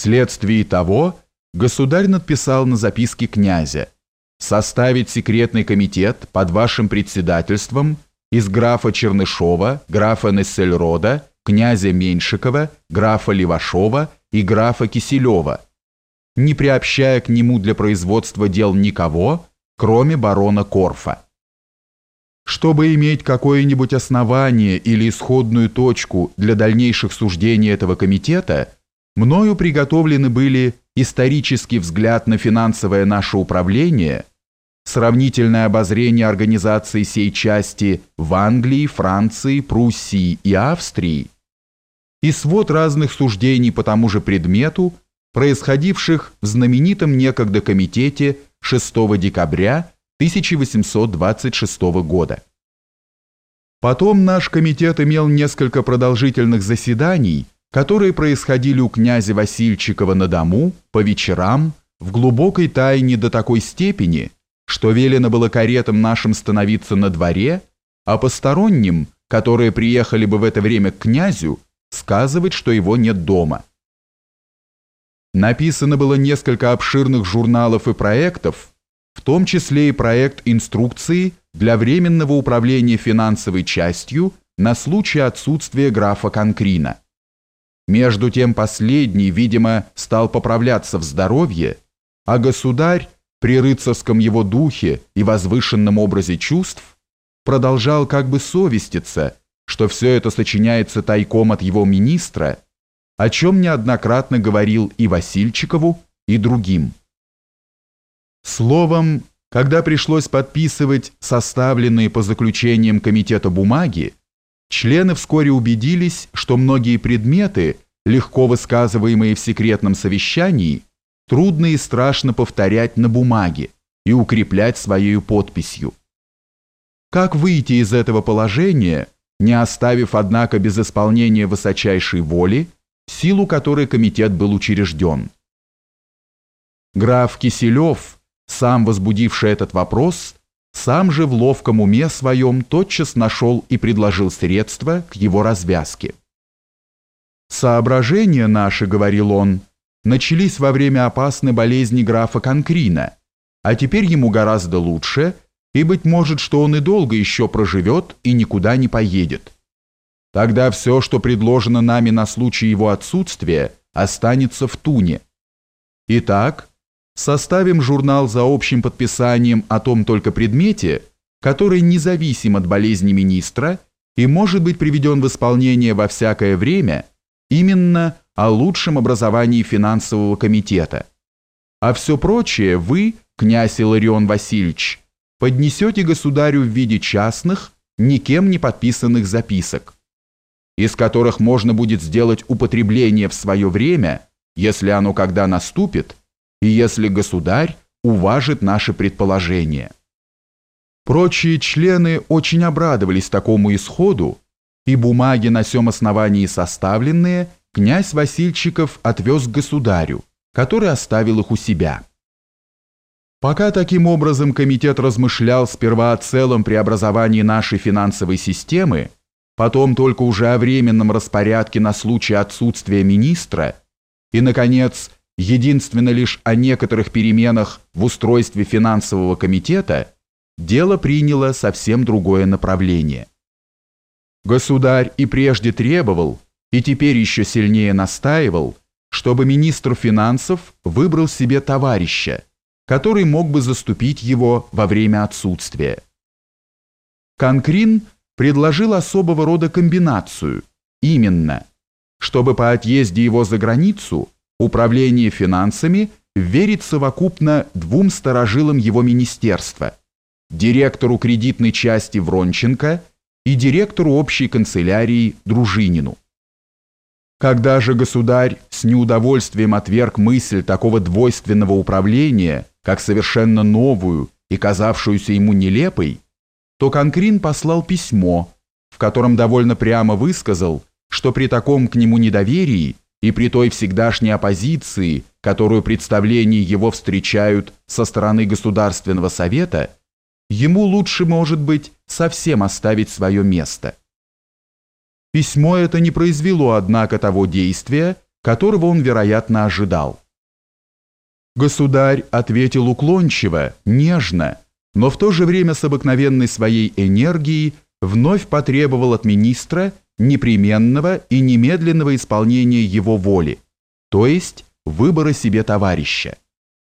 Вследствие того государь надписал на записке князя составить секретный комитет под вашим председательством из графа Чернышова, графа Нессельрода, князя Меньшикова, графа Левашова и графа Киселева, не приобщая к нему для производства дел никого, кроме барона Корфа. Чтобы иметь какое-нибудь основание или исходную точку для дальнейших суждений этого комитета, мною приготовлены были исторический взгляд на финансовое наше управление, сравнительное обозрение организации сей части в Англии, Франции, Пруссии и Австрии и свод разных суждений по тому же предмету, происходивших в знаменитом некогда комитете 6 декабря 1826 года. Потом наш комитет имел несколько продолжительных заседаний, которые происходили у князя Васильчикова на дому, по вечерам, в глубокой тайне до такой степени, что велено было каретам нашим становиться на дворе, а посторонним, которые приехали бы в это время к князю, сказывать, что его нет дома. Написано было несколько обширных журналов и проектов, в том числе и проект инструкции для временного управления финансовой частью на случай отсутствия графа Конкрина. Между тем последний, видимо, стал поправляться в здоровье, а государь при рыцарском его духе и возвышенном образе чувств продолжал как бы совеститься, что все это сочиняется тайком от его министра, о чем неоднократно говорил и Васильчикову, и другим. Словом, когда пришлось подписывать составленные по заключениям комитета бумаги, члены вскоре убедились, что многие предметы, легко высказываемые в секретном совещании, трудно и страшно повторять на бумаге и укреплять своей подписью. Как выйти из этого положения, не оставив, однако, без исполнения высочайшей воли, силу которой комитет был учрежден? Граф Киселев – сам возбудивший этот вопрос, сам же в ловком уме своем тотчас нашел и предложил средства к его развязке. «Соображения наши, — говорил он, — начались во время опасной болезни графа Конкрина, а теперь ему гораздо лучше, и, быть может, что он и долго еще проживет и никуда не поедет. Тогда все, что предложено нами на случай его отсутствия, останется в туне. Итак, составим журнал за общим подписанием о том только предмете, который независим от болезни министра и может быть приведен в исполнение во всякое время, именно о лучшем образовании финансового комитета. А все прочее вы, князь Иларион Васильевич, поднесете государю в виде частных, никем не подписанных записок, из которых можно будет сделать употребление в свое время, если оно когда наступит, и если государь уважит наши предположения. Прочие члены очень обрадовались такому исходу, и бумаги на сём основании составленные князь Васильчиков отвез к государю, который оставил их у себя. Пока таким образом комитет размышлял сперва о целом преобразовании нашей финансовой системы, потом только уже о временном распорядке на случай отсутствия министра и, наконец, единственно лишь о некоторых переменах в устройстве финансового комитета, дело приняло совсем другое направление. Государь и прежде требовал, и теперь еще сильнее настаивал, чтобы министр финансов выбрал себе товарища, который мог бы заступить его во время отсутствия. Конкрин предложил особого рода комбинацию, именно, чтобы по отъезде его за границу Управление финансами верит совокупно двум сторожилам его министерства, директору кредитной части Вронченко и директору общей канцелярии Дружинину. Когда же государь с неудовольствием отверг мысль такого двойственного управления, как совершенно новую и казавшуюся ему нелепой, то Конкрин послал письмо, в котором довольно прямо высказал, что при таком к нему недоверии и при той всегдашней оппозиции, которую представления его встречают со стороны Государственного Совета, ему лучше, может быть, совсем оставить свое место. Письмо это не произвело, однако, того действия, которого он, вероятно, ожидал. Государь ответил уклончиво, нежно, но в то же время с обыкновенной своей энергией вновь потребовал от министра непременного и немедленного исполнения его воли, то есть выбора себе товарища.